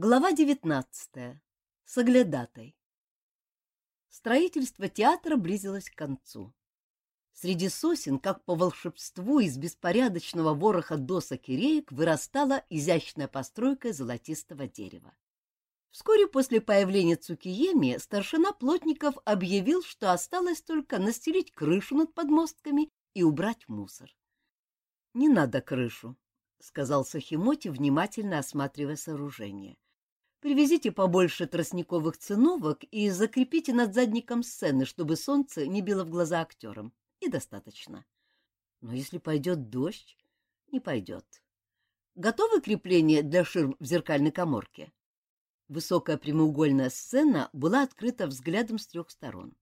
Глава девятнадцатая. Соглядатай. Строительство театра близилось к концу. Среди сосен, как по волшебству, из беспорядочного вороха досок и реек вырастала изящная постройка золотистого дерева. Вскоре после появления Цукиеми старшина плотников объявил, что осталось только настелить крышу над подмостками и убрать мусор. — Не надо крышу, — сказал Сахимоти, внимательно осматривая сооружение. — Привезите побольше тростниковых циновок и закрепите над задником сцены, чтобы солнце не било в глаза актерам. И достаточно. Но если пойдет дождь, не пойдет. Готовы крепления для ширм в зеркальной коморке? Высокая прямоугольная сцена была открыта взглядом с трех сторон.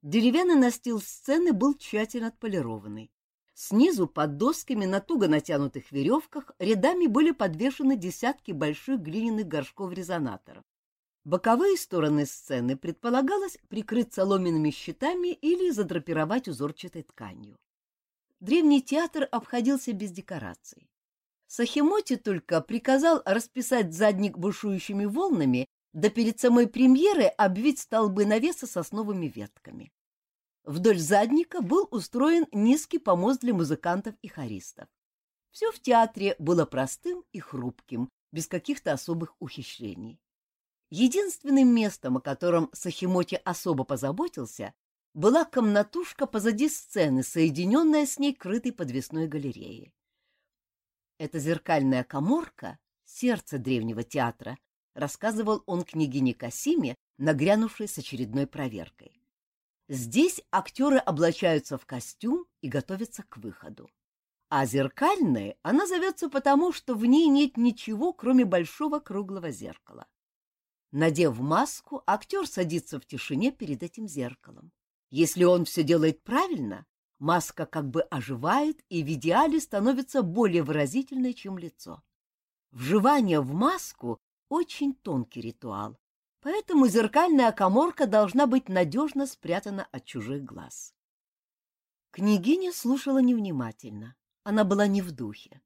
Деревянный настил сцены был тщательно отполированный. Снизу под досками на туго натянутых веревках рядами были подвешены десятки больших глиняных горшков-резонаторов. Боковые стороны сцены предполагалось прикрыть соломенными щитами или задрапировать узорчатой тканью. Древний театр обходился без декораций. Сахимоти только приказал расписать задник бушующими волнами, да перед самой премьерой обвить столбы навеса сосновыми ветками. Вдоль задника был устроен низкий помост для музыкантов и хористов. Все в театре было простым и хрупким, без каких-то особых ухищрений. Единственным местом, о котором Сахимоти особо позаботился, была комнатушка позади сцены, соединенная с ней крытой подвесной галереей. Эта зеркальная коморка — сердце древнего театра, рассказывал он княгине Касиме, нагрянувшей с очередной проверкой. Здесь актеры облачаются в костюм и готовятся к выходу. А зеркальной она зовется потому, что в ней нет ничего, кроме большого круглого зеркала. Надев маску, актер садится в тишине перед этим зеркалом. Если он все делает правильно, маска как бы оживает и в идеале становится более выразительной, чем лицо. Вживание в маску — очень тонкий ритуал, Поэтому зеркальная коморка должна быть надежно спрятана от чужих глаз. Княгиня слушала невнимательно. Она была не в духе.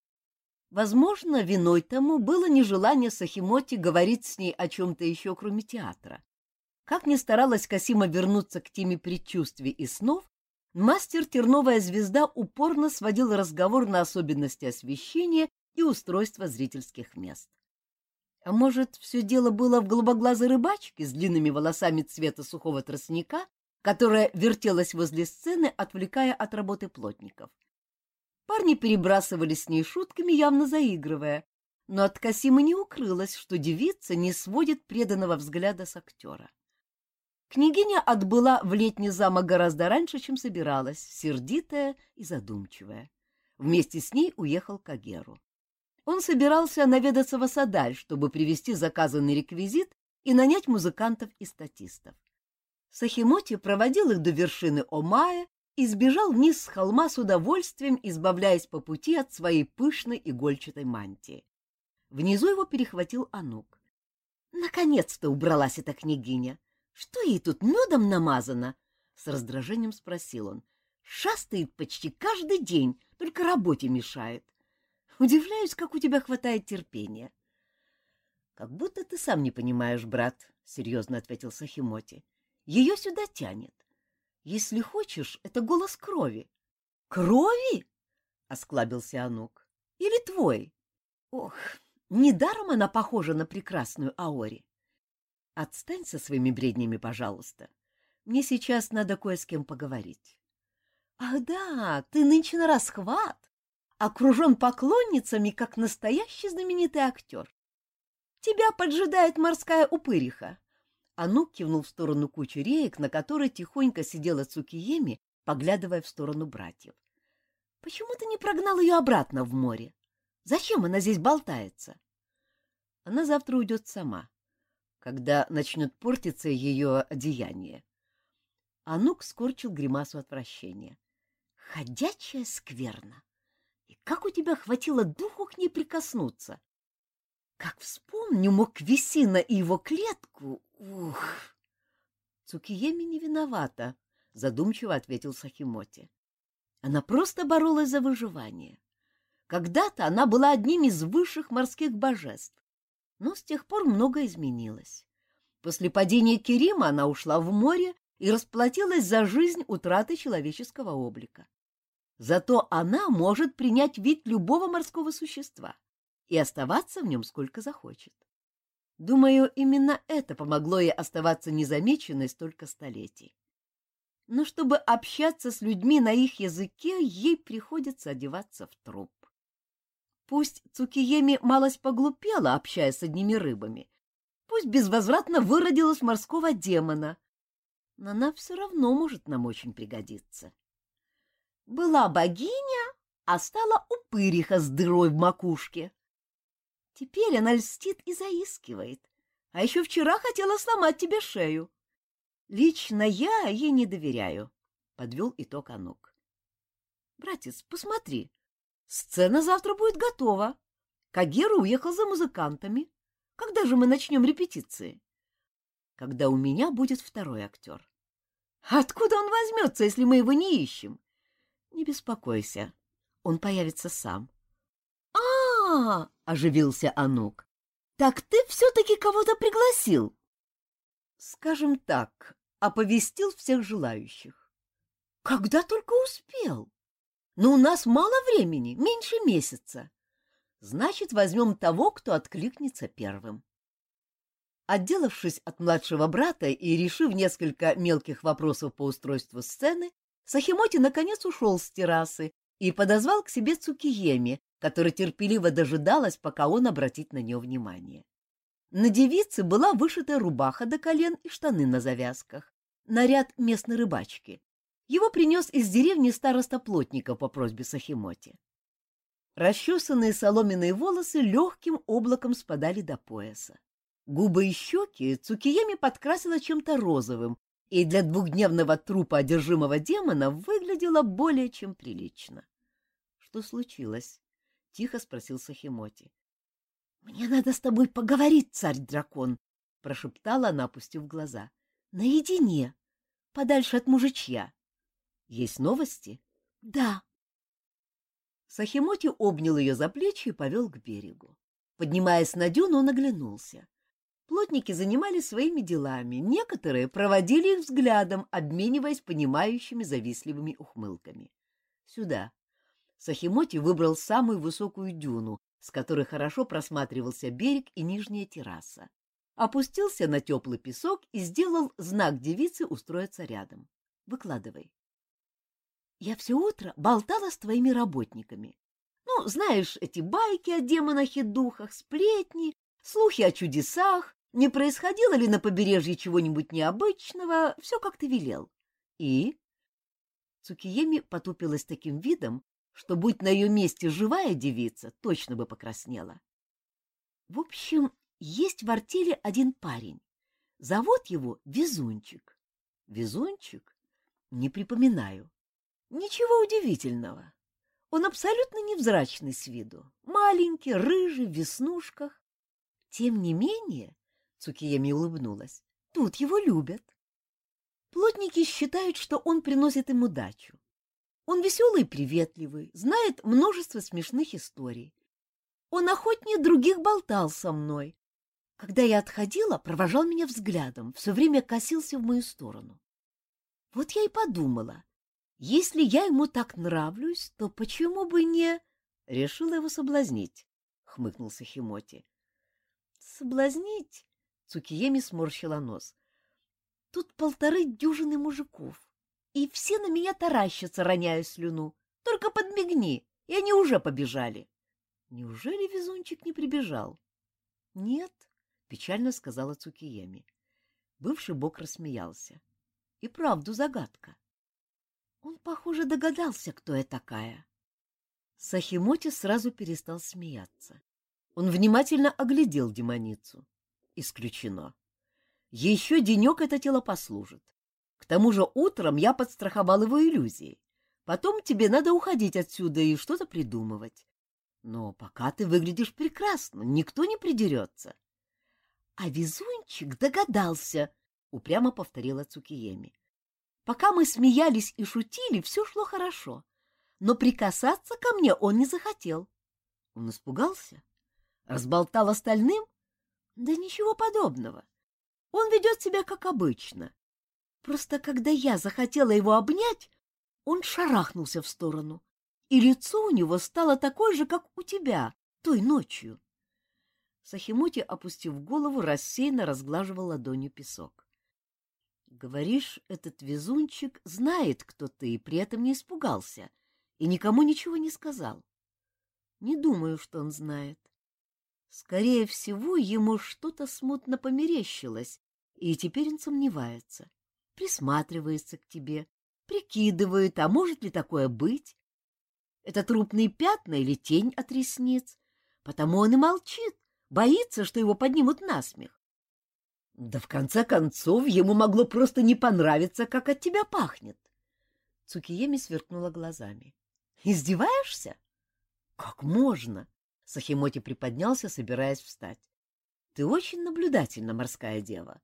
Возможно, виной тому было нежелание Сахимоти говорить с ней о чем-то еще, кроме театра. Как ни старалась Касима вернуться к теме предчувствий и снов, мастер «Терновая звезда» упорно сводил разговор на особенности освещения и устройства зрительских мест. А может, все дело было в голубоглазой рыбачке с длинными волосами цвета сухого тростника, которая вертелась возле сцены, отвлекая от работы плотников. Парни перебрасывались с ней шутками, явно заигрывая, но от Касимы не укрылось, что девица не сводит преданного взгляда с актера. Княгиня отбыла в летний замок гораздо раньше, чем собиралась, сердитая и задумчивая. Вместе с ней уехал Кагеру. Он собирался наведаться в Асадаль, чтобы привезти заказанный реквизит и нанять музыкантов и статистов. Сахимоти проводил их до вершины Омая и сбежал вниз с холма с удовольствием, избавляясь по пути от своей пышной игольчатой мантии. Внизу его перехватил Анук. Наконец-то убралась эта княгиня. Что ей тут медом намазано? С раздражением спросил он. Шастает почти каждый день, только работе мешает. Удивляюсь, как у тебя хватает терпения. — Как будто ты сам не понимаешь, брат, — серьезно ответил Сахимоти. — Ее сюда тянет. Если хочешь, это голос крови. — Крови? — осклабился Анук. — Или твой? Ох, недаром она похожа на прекрасную Аори. Отстань со своими бреднями, пожалуйста. Мне сейчас надо кое с кем поговорить. — Ах да, ты нынче на расхват окружен поклонницами, как настоящий знаменитый актер. Тебя поджидает морская упыриха. Анук кивнул в сторону кучи реек, на которой тихонько сидела Цукиеми, поглядывая в сторону братьев. — Почему ты не прогнал ее обратно в море? Зачем она здесь болтается? — Она завтра уйдет сама, когда начнет портиться ее одеяние. Анук скорчил гримасу отвращения. — Ходячая скверна! Как у тебя хватило духу к ней прикоснуться? Как вспомню Моквисина и его клетку, ух! Цукиеми не виновата, задумчиво ответил Сахимоти. Она просто боролась за выживание. Когда-то она была одним из высших морских божеств. Но с тех пор многое изменилось. После падения Керима она ушла в море и расплатилась за жизнь утраты человеческого облика. Зато она может принять вид любого морского существа и оставаться в нем сколько захочет. Думаю, именно это помогло ей оставаться незамеченной столько столетий. Но чтобы общаться с людьми на их языке, ей приходится одеваться в труп. Пусть Цукиеми малость поглупела, общаясь с одними рыбами, пусть безвозвратно выродилась морского демона, но она все равно может нам очень пригодиться. Была богиня, а стала упыриха с дырой в макушке. Теперь она льстит и заискивает, а еще вчера хотела сломать тебе шею. Лично я ей не доверяю, — подвел итог Анук. — Братец, посмотри, сцена завтра будет готова. Кагера уехал за музыкантами. Когда же мы начнем репетиции? Когда у меня будет второй актер. Откуда он возьмется, если мы его не ищем? Не беспокойся, он появится сам. А, -а, -а оживился Анук. Так ты все-таки кого-то пригласил? Скажем так, оповестил всех желающих. Когда только успел. Но у нас мало времени, меньше месяца. Значит, возьмем того, кто откликнется первым. Отделавшись от младшего брата и решив несколько мелких вопросов по устройству сцены, Сахимоти наконец ушел с террасы и подозвал к себе Цукиеми, которая терпеливо дожидалась, пока он обратит на нее внимание. На девице была вышита рубаха до колен и штаны на завязках, наряд местной рыбачки. Его принес из деревни староста плотника по просьбе Сахимоти. Расчесанные соломенные волосы легким облаком спадали до пояса. Губы и щеки Цукиями подкрасила чем-то розовым, и для двухдневного трупа одержимого демона выглядела более чем прилично. — Что случилось? — тихо спросил Сахимоти. — Мне надо с тобой поговорить, царь-дракон, — прошептала она, опустив глаза. — Наедине, подальше от мужичья. — Есть новости? — Да. Сахимоти обнял ее за плечи и повел к берегу. Поднимаясь на дюну, он оглянулся. Плотники занимались своими делами, некоторые проводили их взглядом, обмениваясь понимающими завистливыми ухмылками. Сюда. Сахимоти выбрал самую высокую дюну, с которой хорошо просматривался берег и нижняя терраса. Опустился на теплый песок и сделал знак девице устроиться рядом. Выкладывай. Я все утро болтала с твоими работниками. Ну, знаешь, эти байки о демонах и духах, сплетни, слухи о чудесах, не происходило ли на побережье чего-нибудь необычного, все как ты велел. И? Цукиеми потупилась таким видом, что, будь на ее месте живая девица, точно бы покраснела. В общем, есть в артели один парень. Зовут его Везунчик. Везунчик? Не припоминаю. Ничего удивительного. Он абсолютно невзрачный с виду. Маленький, рыжий, в веснушках. Тем не менее, Цукиями улыбнулась. Тут его любят. Плотники считают, что он приносит им удачу. Он веселый и приветливый, знает множество смешных историй. Он охотнее других болтал со мной. Когда я отходила, провожал меня взглядом, все время косился в мою сторону. Вот я и подумала, если я ему так нравлюсь, то почему бы не... Решила его соблазнить, — хмыкнулся Химоти. Соблазнить? Цукиеми сморщила нос. Тут полторы дюжины мужиков, и все на меня таращатся, роняя слюну. Только подмигни, и они уже побежали. Неужели везунчик не прибежал? Нет, печально сказала Цукиеми. Бывший бог рассмеялся. И правду загадка. Он, похоже, догадался, кто я такая. Сахимоти сразу перестал смеяться. Он внимательно оглядел демоницу. Исключено. Еще денек это тело послужит. К тому же утром я подстраховал его иллюзии. Потом тебе надо уходить отсюда и что-то придумывать. Но пока ты выглядишь прекрасно, никто не придерется. — А везунчик догадался, — упрямо повторила Цукиеми. Пока мы смеялись и шутили, все шло хорошо. Но прикасаться ко мне он не захотел. Он испугался? Разболтал остальным? Да ничего подобного. Он ведет себя как обычно. Просто когда я захотела его обнять, он шарахнулся в сторону, и лицо у него стало такое же, как у тебя той ночью. Сахимути, опустив голову, рассеянно разглаживал ладонью песок. — Говоришь, этот везунчик знает, кто ты, и при этом не испугался, и никому ничего не сказал. Не думаю, что он знает. Скорее всего, ему что-то смутно померещилось, и теперь он сомневается, присматривается к тебе, прикидывает, а может ли такое быть. Это трупные пятна или тень от ресниц, потому он и молчит, боится, что его поднимут на смех. Да в конце концов, ему могло просто не понравиться, как от тебя пахнет. Цукиеми сверкнула глазами. — Издеваешься? — Как можно? Сахимоти приподнялся, собираясь встать. — Ты очень наблюдательна, морская дева.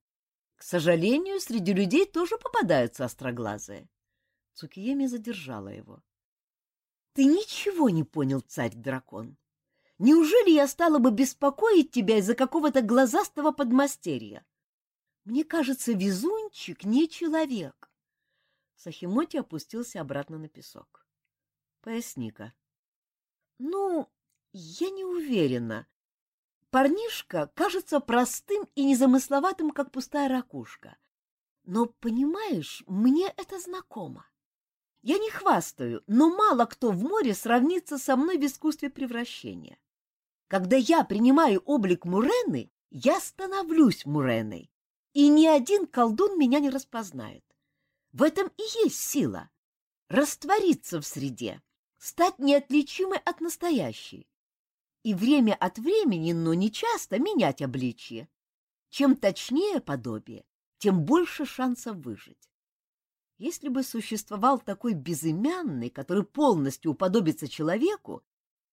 К сожалению, среди людей тоже попадаются остроглазые. Цукиеми задержала его. — Ты ничего не понял, царь-дракон. Неужели я стала бы беспокоить тебя из-за какого-то глазастого подмастерья? Мне кажется, везунчик не человек. Сахимоти опустился обратно на песок. — Поясни-ка. — Ну, я не уверена. Парнишка кажется простым и незамысловатым, как пустая ракушка. Но, понимаешь, мне это знакомо. Я не хвастаю, но мало кто в море сравнится со мной в искусстве превращения. Когда я принимаю облик Мурены, я становлюсь Муреной, и ни один колдун меня не распознает. В этом и есть сила — раствориться в среде, стать неотличимой от настоящей и время от времени, но не часто, менять обличье. Чем точнее подобие, тем больше шансов выжить. Если бы существовал такой безымянный, который полностью уподобится человеку,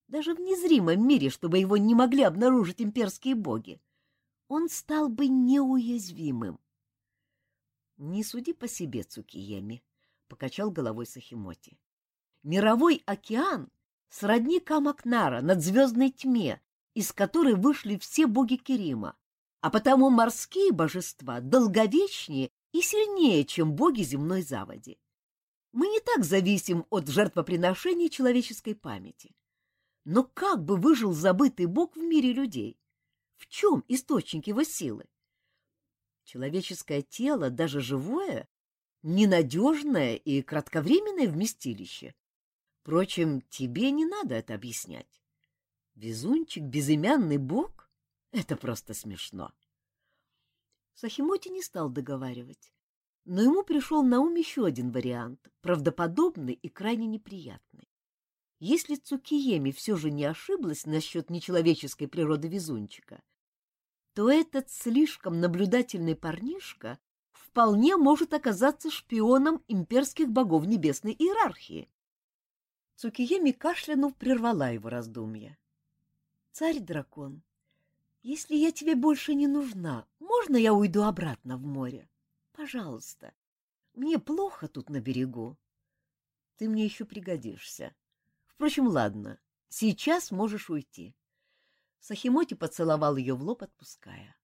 даже в незримом мире, чтобы его не могли обнаружить имперские боги, он стал бы неуязвимым. — Не суди по себе, Цукиеми, — покачал головой Сахимоти. — Мировой океан сродни Камакнара над звездной тьме, из которой вышли все боги Керима, а потому морские божества долговечнее и сильнее, чем боги земной заводи. Мы не так зависим от жертвоприношений человеческой памяти. Но как бы выжил забытый бог в мире людей? В чем источник его силы? Человеческое тело, даже живое, ненадежное и кратковременное вместилище, Впрочем, тебе не надо это объяснять. Везунчик, безымянный бог — это просто смешно. Сахимоти не стал договаривать, но ему пришел на ум еще один вариант, правдоподобный и крайне неприятный. Если Цукиеми все же не ошиблась насчет нечеловеческой природы везунчика, то этот слишком наблюдательный парнишка вполне может оказаться шпионом имперских богов небесной иерархии. Цукиеми кашлянув прервала его раздумья. — Царь-дракон, если я тебе больше не нужна, можно я уйду обратно в море? Пожалуйста. Мне плохо тут на берегу. Ты мне еще пригодишься. Впрочем, ладно, сейчас можешь уйти. Сахимоти поцеловал ее в лоб, отпуская.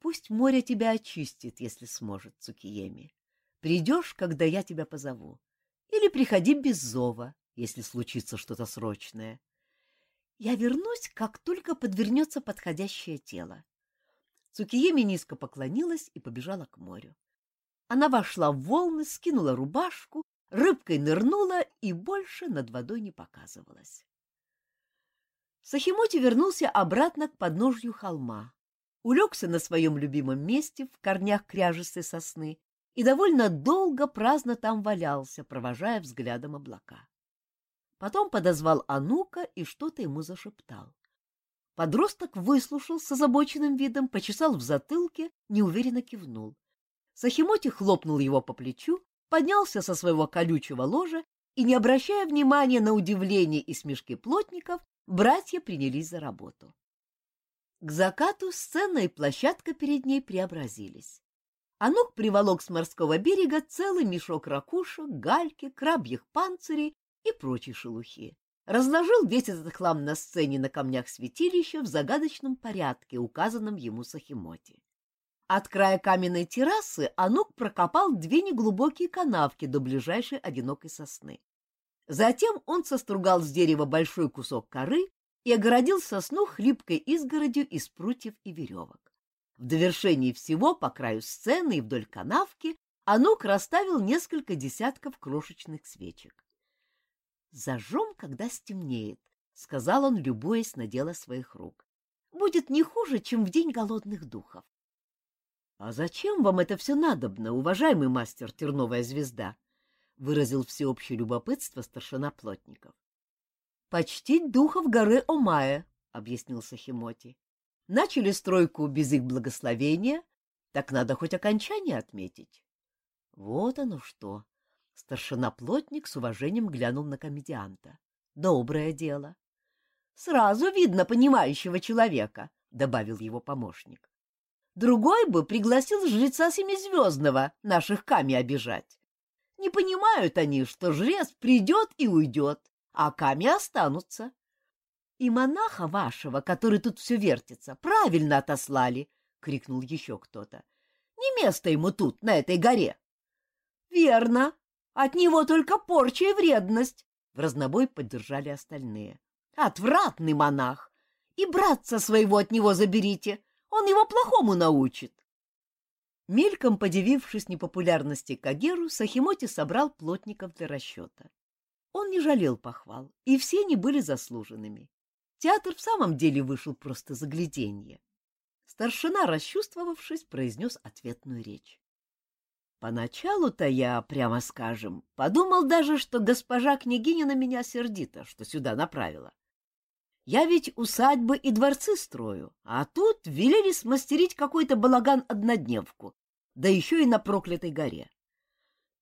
Пусть море тебя очистит, если сможет, Цукиеми. Придешь, когда я тебя позову. Или приходи без зова, если случится что-то срочное. Я вернусь, как только подвернется подходящее тело. Цукиеми низко поклонилась и побежала к морю. Она вошла в волны, скинула рубашку, рыбкой нырнула и больше над водой не показывалась. Сахимоти вернулся обратно к подножью холма, улегся на своем любимом месте в корнях кряжестой сосны и довольно долго праздно там валялся, провожая взглядом облака. Потом подозвал Анука и что-то ему зашептал. Подросток выслушал с озабоченным видом, почесал в затылке, неуверенно кивнул. Сахимоти хлопнул его по плечу, поднялся со своего колючего ложа и, не обращая внимания на удивление и смешки плотников, братья принялись за работу. К закату сцена и площадка перед ней преобразились. Анук приволок с морского берега целый мешок ракушек, гальки, крабьих панцирей и прочей шелухи. разложил весь этот хлам на сцене на камнях святилища в загадочном порядке, указанном ему Сахимоти. От края каменной террасы Анук прокопал две неглубокие канавки до ближайшей одинокой сосны. Затем он состругал с дерева большой кусок коры и огородил сосну хлипкой изгородью из прутьев и веревок. В довершении всего по краю сцены и вдоль канавки Анук расставил несколько десятков крошечных свечек. «Зажжем, когда стемнеет», — сказал он, любуясь на дело своих рук. «Будет не хуже, чем в день голодных духов». — А зачем вам это все надобно, уважаемый мастер Терновая звезда? — выразил всеобщее любопытство старшина плотников. — Почтить духов горы Омая, — объяснил Сахимоти. — Начали стройку без их благословения, так надо хоть окончание отметить. — Вот оно что! Старшина-плотник с уважением глянул на комедианта. — Доброе дело. — Сразу видно понимающего человека, — добавил его помощник. Другой бы пригласил жреца Семизвездного наших Ками обижать. Не понимают они, что жрец придет и уйдет, а Ками останутся. И монаха вашего, который тут все вертится, правильно отослали, — крикнул еще кто-то. Не место ему тут, на этой горе. — Верно. От него только порча и вредность, — в разнобой поддержали остальные. — Отвратный монах! И братца своего от него заберите, он его плохому научит. Мельком подивившись непопулярности Кагеру, Сахимоти собрал плотников для расчета. Он не жалел похвал, и все они были заслуженными. Театр в самом деле вышел просто загляденье. Старшина, расчувствовавшись, произнес ответную речь. Поначалу-то я, прямо скажем, подумал даже, что госпожа княгиня на меня сердита, что сюда направила. Я ведь усадьбы и дворцы строю, а тут велели смастерить какой-то балаган-однодневку, да еще и на проклятой горе.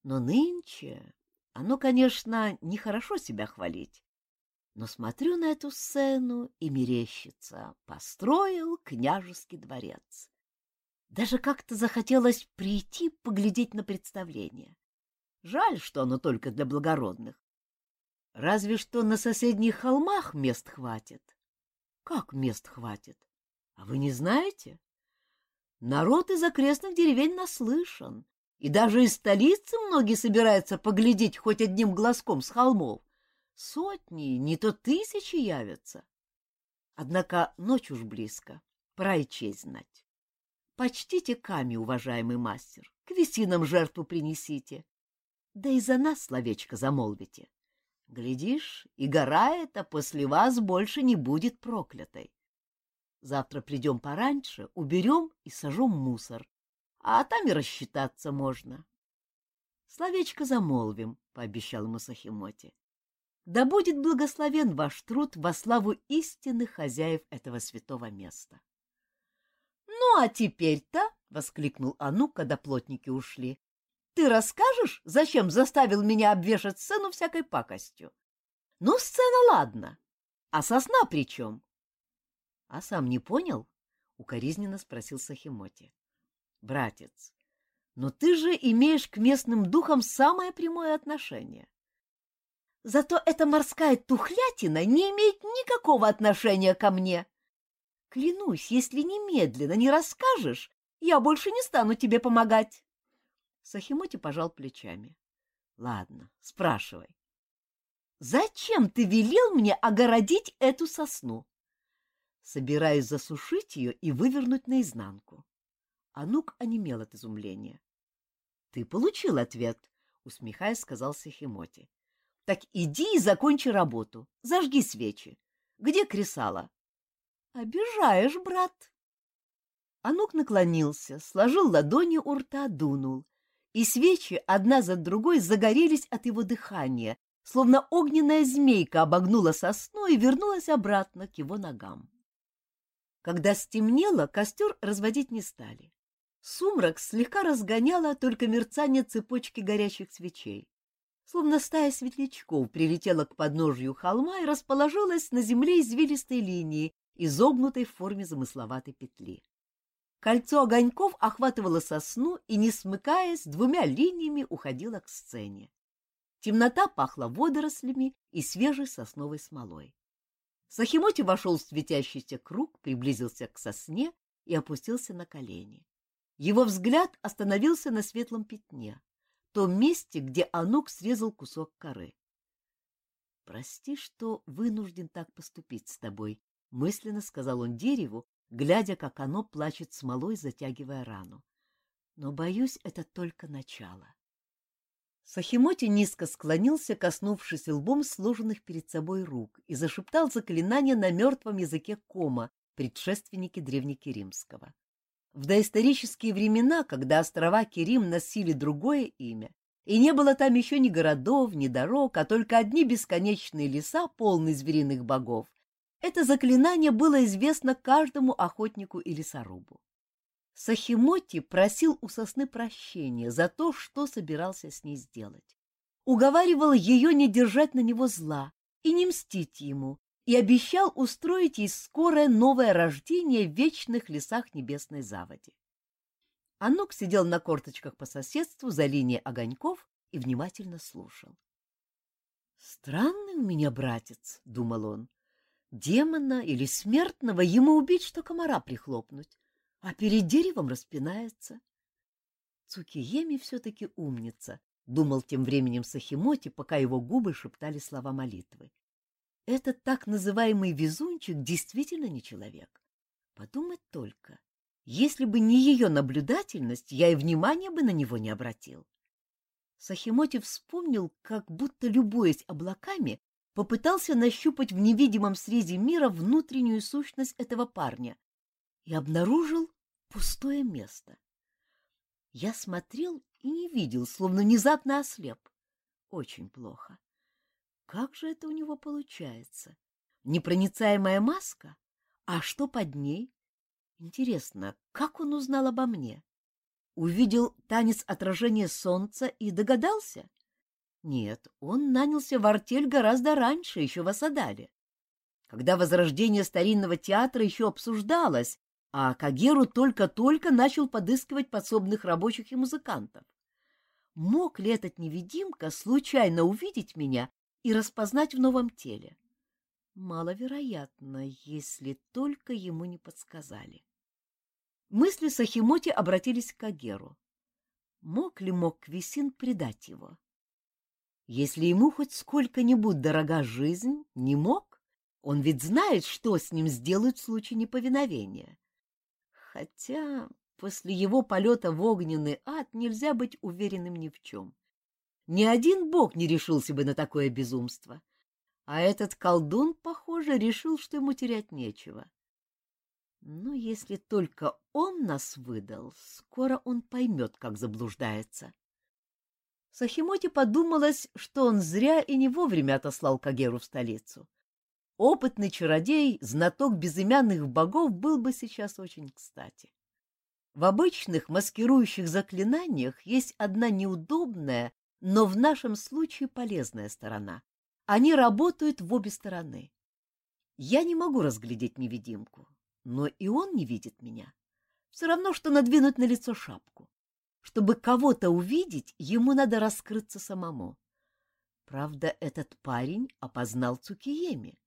Но нынче оно, конечно, нехорошо себя хвалить. Но смотрю на эту сцену и мерещится. Построил княжеский дворец. Даже как-то захотелось прийти поглядеть на представление. Жаль, что оно только для благородных. Разве что на соседних холмах мест хватит. Как мест хватит? А вы не знаете? Народ из окрестных деревень наслышан, и даже из столицы многие собираются поглядеть хоть одним глазком с холмов. Сотни, не то тысячи явятся. Однако ночь уж близко, пора и честь знать. Почтите Ками, уважаемый мастер, к весинам жертву принесите. Да и за нас словечко замолвите. Глядишь, и гора эта после вас больше не будет проклятой. Завтра придем пораньше, уберем и сожжем мусор, а там и рассчитаться можно. Словечко замолвим, — пообещал Масахимоти. Да будет благословен ваш труд во славу истинных хозяев этого святого места. — Ну, а теперь-то, — воскликнул Ану, когда плотники ушли, ты расскажешь, зачем заставил меня обвешать сцену всякой пакостью? Ну, сцена, ладно. А сосна при чем? — А сам не понял? — укоризненно спросил Сахимоти. — Братец, но ты же имеешь к местным духам самое прямое отношение. Зато эта морская тухлятина не имеет никакого отношения ко мне. Клянусь, если немедленно не расскажешь, я больше не стану тебе помогать. Сахимоти пожал плечами. — Ладно, спрашивай. — Зачем ты велел мне огородить эту сосну? Собираюсь засушить ее и вывернуть наизнанку. Анук онемел от изумления. — Ты получил ответ, — усмехаясь, сказал Сахимоти. — Так иди и закончи работу. Зажги свечи. Где кресало? — Обижаешь, брат. Анук наклонился, сложил ладони у рта, дунул и свечи одна за другой загорелись от его дыхания, словно огненная змейка обогнула сосну и вернулась обратно к его ногам. Когда стемнело, костер разводить не стали. Сумрак слегка разгоняло только мерцание цепочки горящих свечей. Словно стая светлячков прилетела к подножью холма и расположилась на земле извилистой линии, изогнутой в форме замысловатой петли. Кольцо огоньков охватывало сосну и, не смыкаясь, двумя линиями уходило к сцене. Темнота пахла водорослями и свежей сосновой смолой. Сахимоти вошел в светящийся круг, приблизился к сосне и опустился на колени. Его взгляд остановился на светлом пятне, том месте, где Анук срезал кусок коры. — Прости, что вынужден так поступить с тобой, — мысленно сказал он дереву, глядя, как оно плачет смолой, затягивая рану. — Но, боюсь, это только начало. Сахимоти низко склонился, коснувшись лбом сложенных перед собой рук, и зашептал заклинание на мертвом языке кома, предшественники древнекиримского. В доисторические времена, когда острова Кирим носили другое имя, и не было там еще ни городов, ни дорог, а только одни бесконечные леса, полные звериных богов, это заклинание было известно каждому охотнику и лесорубу. Сахимоти просил у сосны прощения за то, что собирался с ней сделать. Уговаривал ее не держать на него зла и не мстить ему, и обещал устроить ей скорое новое рождение в вечных лесах Небесной Заводи. Анук сидел на корточках по соседству за линией огоньков и внимательно слушал. «Странный у меня братец», — думал он. «Демона или смертного ему убить, что комара прихлопнуть а перед деревом распинается. Цукиеми все-таки умница, — думал тем временем Сахимоти, пока его губы шептали слова молитвы. Этот так называемый везунчик действительно не человек. Подумать только, если бы не ее наблюдательность, я и внимания бы на него не обратил. Сахимоти вспомнил, как будто, любуясь облаками, попытался нащупать в невидимом срезе мира внутреннюю сущность этого парня, и обнаружил пустое место. Я смотрел и не видел, словно внезапно ослеп. Очень плохо. Как же это у него получается? Непроницаемая маска? А что под ней? Интересно, как он узнал обо мне? Увидел танец отражения солнца и догадался? Нет, он нанялся в артель гораздо раньше, еще в Асадале. Когда возрождение старинного театра еще обсуждалось, а Кагеру только-только начал подыскивать подсобных рабочих и музыкантов. Мог ли этот невидимка случайно увидеть меня и распознать в новом теле? Маловероятно, если только ему не подсказали. Мысли Сахимоти обратились к Кагеру. Мог ли Моквисин предать его? Если ему хоть сколько-нибудь дорога жизнь, не мог. Он ведь знает, что с ним сделают в случае неповиновения. Хотя после его полета в огненный ад нельзя быть уверенным ни в чем. Ни один бог не решился бы на такое безумство. А этот колдун, похоже, решил, что ему терять нечего. Но если только он нас выдал, скоро он поймет, как заблуждается. Сахимоте подумалось, что он зря и не вовремя отослал Кагеру в столицу. Опытный чародей, знаток безымянных богов был бы сейчас очень кстати. В обычных маскирующих заклинаниях есть одна неудобная, но в нашем случае полезная сторона. Они работают в обе стороны. Я не могу разглядеть невидимку, но и он не видит меня. Все равно, что надвинуть на лицо шапку. Чтобы кого-то увидеть, ему надо раскрыться самому. Правда, этот парень опознал Цукиеми.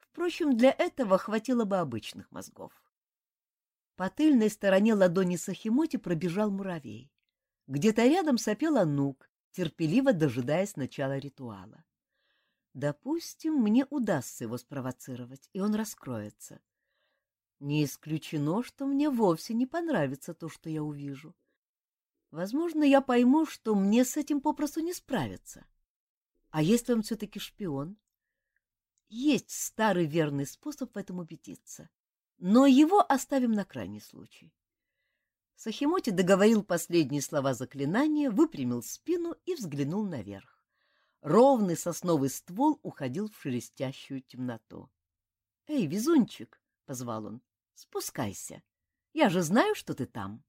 Впрочем, для этого хватило бы обычных мозгов. По тыльной стороне ладони Сахимоти пробежал муравей. Где-то рядом сопел Анук, терпеливо дожидаясь начала ритуала. Допустим, мне удастся его спровоцировать, и он раскроется. Не исключено, что мне вовсе не понравится то, что я увижу. Возможно, я пойму, что мне с этим попросту не справиться. А если он все-таки шпион? Есть старый верный способ в этом убедиться, но его оставим на крайний случай. Сахимоти договорил последние слова заклинания, выпрямил спину и взглянул наверх. Ровный сосновый ствол уходил в шелестящую темноту. — Эй, везунчик! — позвал он. — Спускайся. Я же знаю, что ты там.